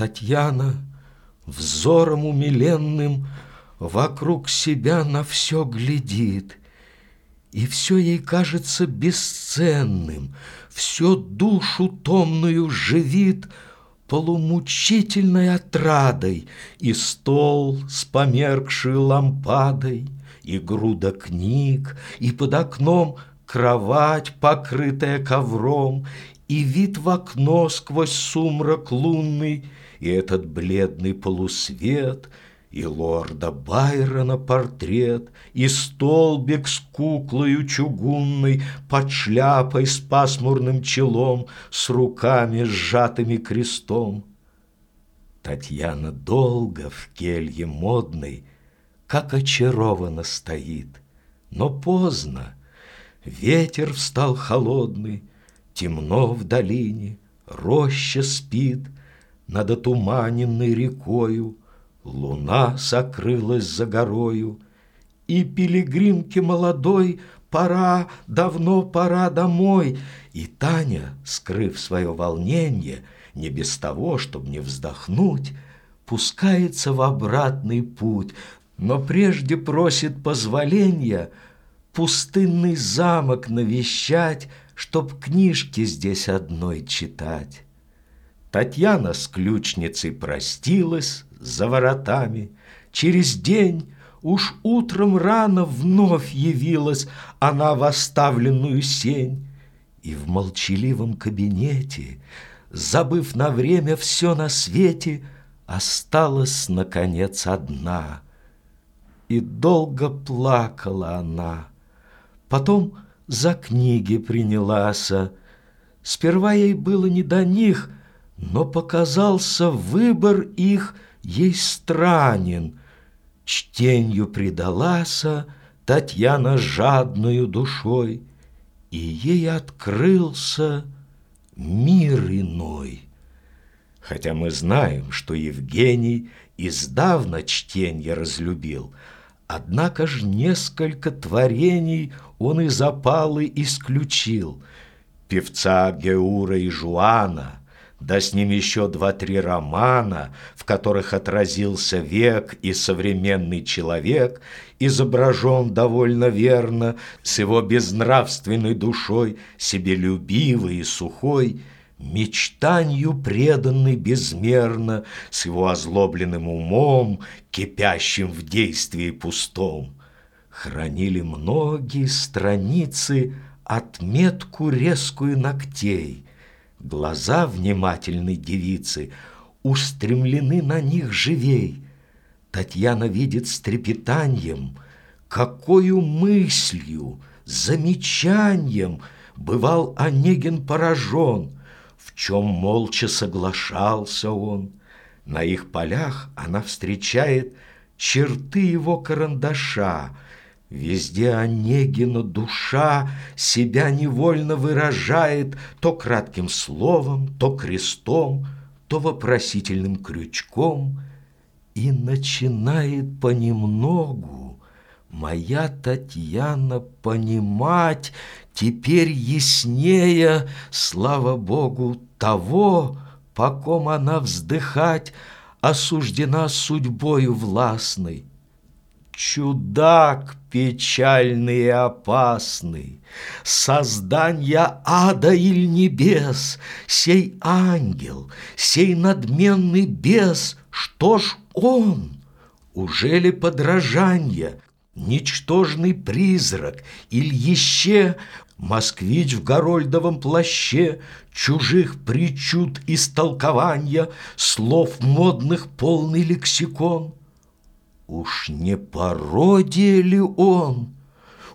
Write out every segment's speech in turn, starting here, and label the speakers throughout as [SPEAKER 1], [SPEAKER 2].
[SPEAKER 1] Татьяна взором умиленным Вокруг себя на все глядит, И все ей кажется бесценным, Все душу томную живит Полумучительной отрадой И стол с померкшей лампадой, И груда книг, и под окном Кровать, покрытая ковром, И вид в окно сквозь сумрак лунный, И этот бледный полусвет — и лорда Байрона портрет, И столбик с куклою чугунной Под шляпой с пасмурным челом, С руками сжатыми крестом. Татьяна долго в келье модной, Как очарованно стоит, Но поздно, ветер встал холодный, Темно в долине, роща спит Над отуманенной рекою, Луна сокрылась за горою, И пилигримке молодой Пора, давно пора домой. И Таня, скрыв свое волнение, Не без того, чтобы не вздохнуть, Пускается в обратный путь, Но прежде просит позволения Пустынный замок навещать, Чтоб книжки здесь одной читать. Татьяна с ключницей простилась, за воротами. Через день, уж утром рано вновь явилась она в оставленную сень. И в молчаливом кабинете, забыв на время все на свете, осталась, наконец, одна. И долго плакала она. Потом за книги принялась. Сперва ей было не до них, но показался выбор их — ей странен. Чтенью предалася Татьяна жадную душой, И ей открылся мир иной. Хотя мы знаем, что Евгений издавна чтенье разлюбил, Однако ж несколько творений он из опалы исключил. Певца Геура и Жуана — да с ним еще два-три романа, в которых отразился век и современный человек, изображен довольно верно, с его безнравственной душой, себелюбивый и сухой, мечтанью преданный безмерно, с его озлобленным умом, кипящим в действии пустом. Хранили многие страницы отметку резкую ногтей — Глаза внимательной девицы устремлены на них живей. Татьяна видит с трепетанием, какою мыслью, замечанием бывал Онегин поражен, чем молча соглашался он. На их полях она встречает черты его карандаша — Везде Онегина душа себя невольно выражает То кратким словом, то крестом, то вопросительным крючком, И начинает понемногу моя Татьяна понимать Теперь яснее, слава Богу, того, по ком она вздыхать Осуждена судьбою властной. Чудак печальный и опасный, Создания ада или небес, Сей ангел, сей надменный бес, Что ж он? Уже ли подражанье, Ничтожный призрак, или еще Москвич в горольдовом плаще, Чужих причуд истолкования, Слов модных полный лексикон — Уж не пародия ли он?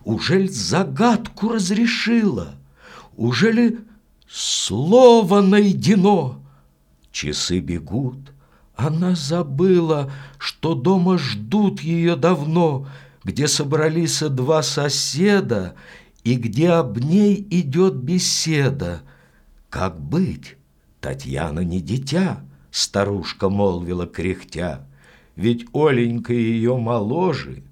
[SPEAKER 1] Ужель загадку разрешила? Ужели слово найдено? Часы бегут, она забыла, что дома ждут ее давно, где собрались два соседа и где об ней идет беседа. Как быть? Татьяна не дитя, старушка молвила кряхтя ведь Оленька ее моложе,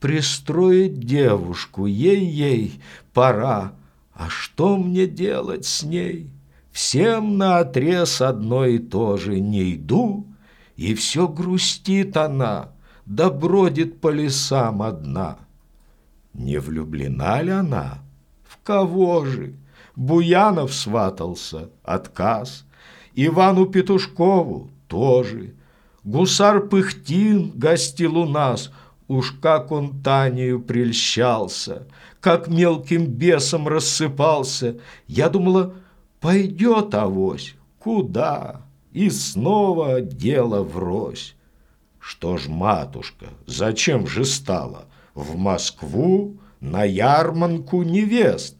[SPEAKER 1] Пристроить девушку, ей-ей, пора, А что мне делать с ней? Всем на отрез одно и то же не иду, И все грустит она, да бродит по лесам одна. Не влюблена ли она? В кого же? Буянов сватался, отказ. Ивану Петушкову тоже. Гусар Пыхтин гостил у нас, Уж как он Танею прельщался, Как мелким бесом рассыпался. Я думала, пойдет авось. Куда? И снова дело врозь. Что ж, матушка, зачем же стало? В Москву на ярманку невест.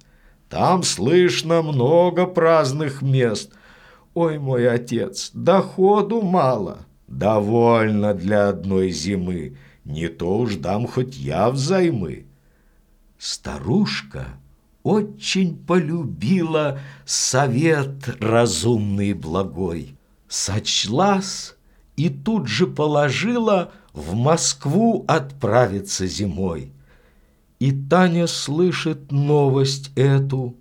[SPEAKER 1] Там слышно много праздных мест. Ой, мой отец, доходу мало. Довольно для одной зимы. Не то уж дам хоть я взаймы. Старушка очень полюбила совет разумный и благой. Сочлась и тут же положила в Москву отправиться зимой. И Таня слышит новость эту,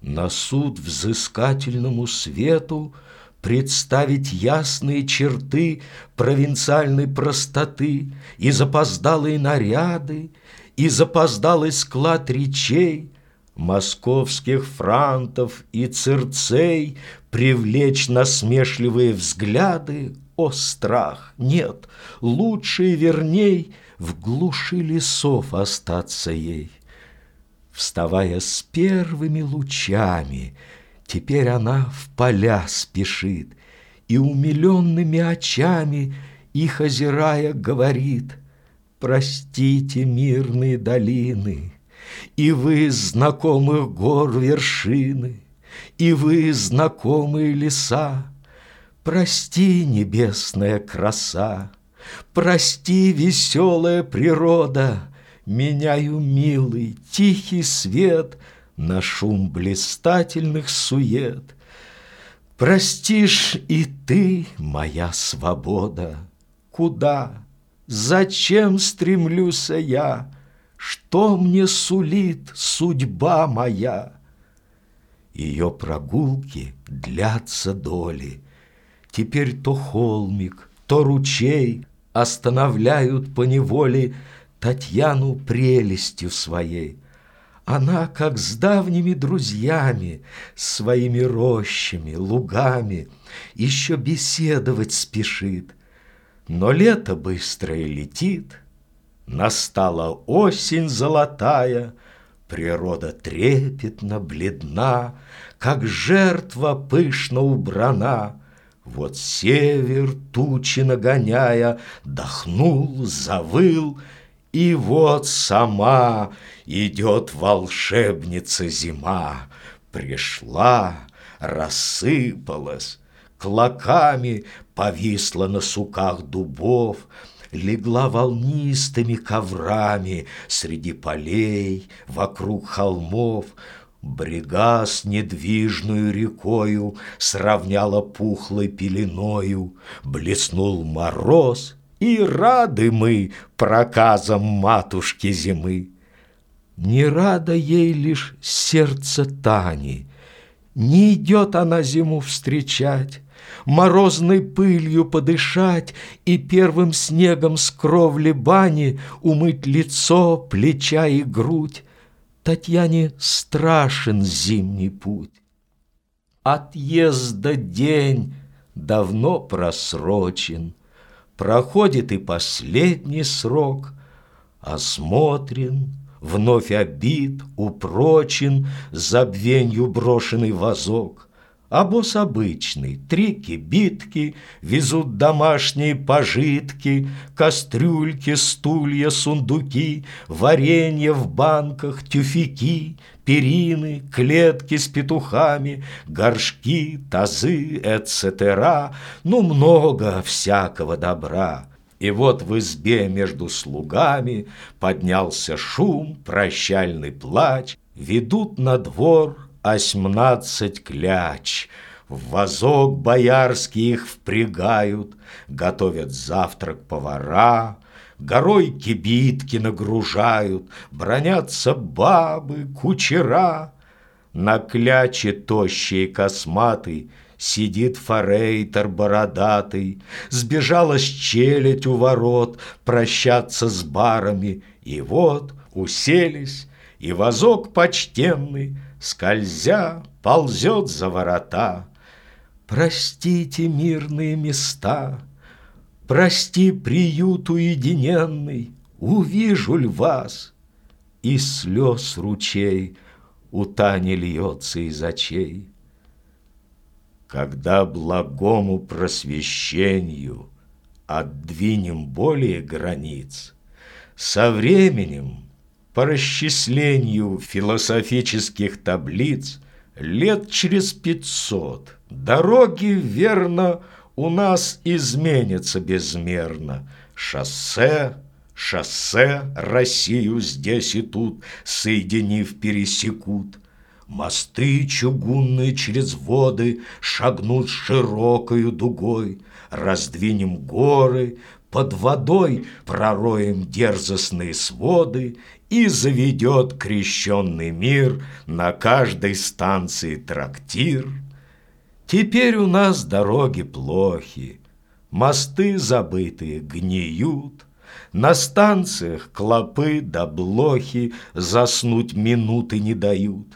[SPEAKER 1] На суд взыскательному свету Представить ясные черты Провинциальной простоты И запоздалые наряды, И запоздалый склад речей, Московских франтов и цирцей Привлечь насмешливые взгляды, О, страх! Нет, лучше и верней — в глуши лесов остаться ей. Вставая с первыми лучами, теперь она в поля спешит и умиленными очами, их озирая, говорит, «Простите, мирные долины, и вы, знакомых гор вершины, и вы, знакомые леса, прости, небесная краса, Прости, веселая природа, Меняю милый, тихий свет На шум блистательных сует. Простишь и ты, моя свобода, Куда, зачем стремлюсь я, Что мне сулит судьба моя? Ее прогулки длятся доли, Теперь то холмик, то ручей — останавливают по неволе Татьяну прелестью своей. Она, как с давними друзьями, Своими рощами, лугами, Еще беседовать спешит. Но лето быстрое летит, Настала осень золотая, Природа трепетно бледна, Как жертва пышно убрана — вот север, тучи нагоняя, Дохнул, завыл, И вот сама идет волшебница зима. Пришла, рассыпалась, Клоками повисла на суках дубов, Легла волнистыми коврами Среди полей, вокруг холмов, Брега с недвижную рекою Сравняла пухлой пеленою, Блеснул мороз, и рады мы Проказам матушки зимы. Не рада ей лишь сердце Тани, Не идет она зиму встречать, Морозной пылью подышать И первым снегом с кровли бани Умыть лицо, плеча и грудь, Татьяне страшен зимний путь. Отъезда день давно просрочен, Проходит и последний срок, Осмотрен, вновь обид, упрочен Забвенью брошенный вазок. А босс обычный, три кибитки, Везут домашние пожитки, Кастрюльки, стулья, сундуки, Варенье в банках, тюфяки, Перины, клетки с петухами, Горшки, тазы, эцетера, Ну, много всякого добра. И вот в избе между слугами Поднялся шум, прощальный плач, Ведут на двор осьмнадцать кляч. В вазок боярский их впрягают, Готовят завтрак повара, Горой кибитки нагружают, Бронятся бабы, кучера. На кляче тощий косматый Сидит форейтер бородатый, Сбежалась челядь у ворот Прощаться с барами, И вот уселись, и возок почтенный, Скользя, ползет за ворота. Простите мирные места, Прости приют уединенный, Увижу ль вас, и слез ручей У Тани льется из очей. Когда благому просвещению Отдвинем более границ, Со временем, по расчислению Философических таблиц, Лет через пятьсот дороги, верно, У нас изменятся безмерно. Шоссе, шоссе Россию здесь и тут, Соединив, пересекут. Мосты чугунные через воды Шагнут широкою дугой, Раздвинем горы, под водой Пророем дерзостные своды, И заведет крещенный мир На каждой станции трактир. Теперь у нас дороги плохи, Мосты забытые гниют, На станциях клопы да блохи Заснуть минуты не дают.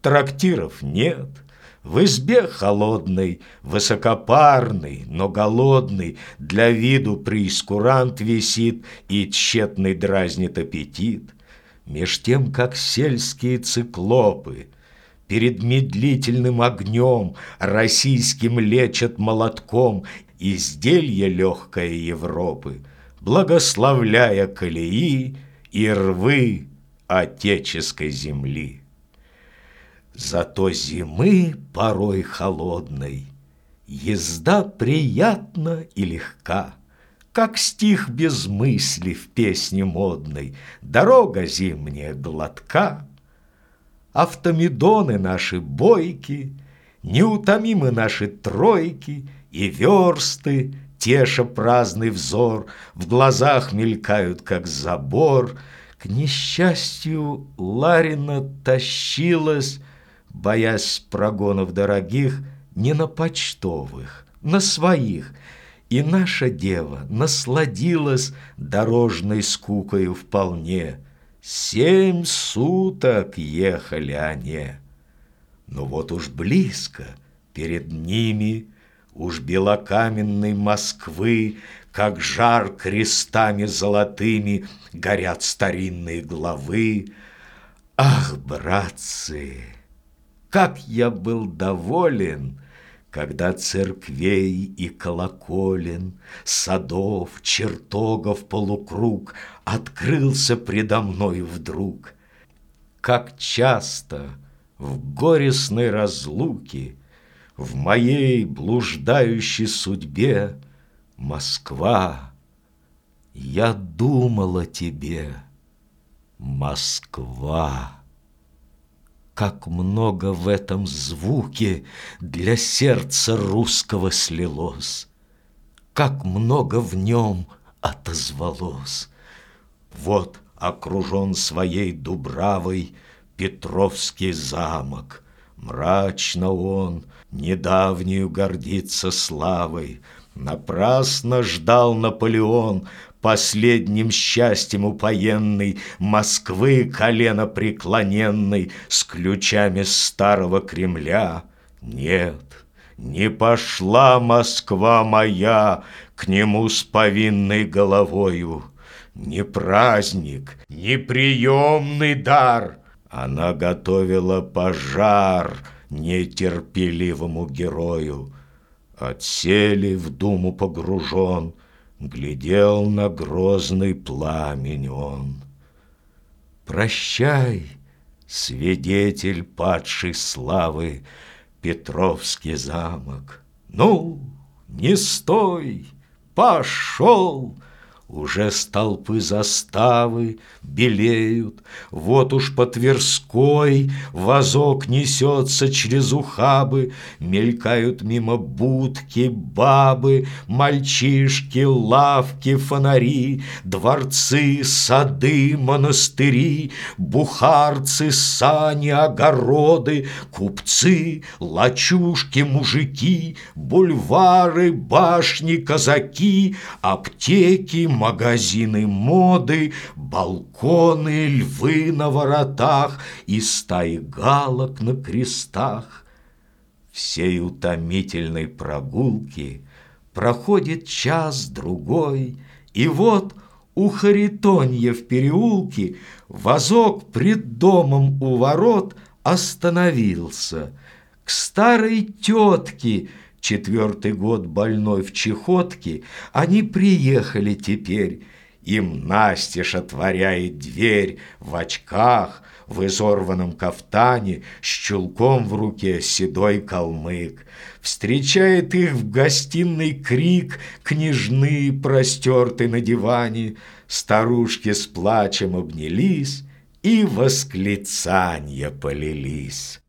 [SPEAKER 1] Трактиров нет, в избе холодной, Высокопарный, но голодный, Для виду прейскурант висит И тщетный дразнит аппетит. Меж тем, как сельские циклопы Перед медлительным огнем Российским лечат молотком Изделье легкое Европы, Благословляя колеи И рвы отеческой земли. Зато зимы порой холодной Езда приятна и легка, Как стих без мысли в песне модной, Дорога зимняя гладка. Автомедоны наши бойки, Неутомимы наши тройки, И версты, теша праздный взор, В глазах мелькают, как забор. К несчастью, Ларина тащилась боясь прогонов дорогих, не на почтовых, на своих. И наша дева насладилась дорожной скукою вполне. Семь суток ехали они. Но вот уж близко перед ними Уж белокаменной Москвы, Как жар крестами золотыми Горят старинные главы. Ах, братцы! Как я был доволен, когда церквей и колоколен, Садов, чертогов полукруг Открылся предо мной вдруг. Как часто в горестной разлуке В моей блуждающей судьбе Москва, я думал о тебе, Москва. Как много в этом звуке Для сердца русского слилось, Как много в нем отозвалось. Вот окружен своей дубравой Петровский замок. Мрачно он, недавнюю гордится славой. Напрасно ждал Наполеон Последним счастьем упоенный Москвы колено преклоненной С ключами старого Кремля. Нет, не пошла Москва моя К нему с повинной головою. Не праздник, не приемный дар, Она готовила пожар Нетерпеливому герою. Отсели в думу погружен, Глядел на грозный пламень он. Прощай, свидетель падшей славы, Петровский замок. Ну, не стой, пошел, Уже столпы заставы белеют, Вот уж по Тверской Возок несется через ухабы, Мелькают мимо будки бабы, Мальчишки, лавки, фонари, Дворцы, сады, монастыри, Бухарцы, сани, огороды, Купцы, лачушки, мужики, Бульвары, башни, казаки, Аптеки, магазины моды, балконы, львы на воротах и стаи галок на крестах. Всей утомительной прогулки проходит час-другой, и вот у Харитонья в переулке возок пред домом у ворот остановился. К старой тетке четвертый год больной в чехотке, они приехали теперь. Им настежь отворяет дверь в очках, в изорванном кафтане, с чулком в руке седой калмык. Встречает их в гостиной крик, княжны простерты на диване, старушки с плачем обнялись и восклицания полились.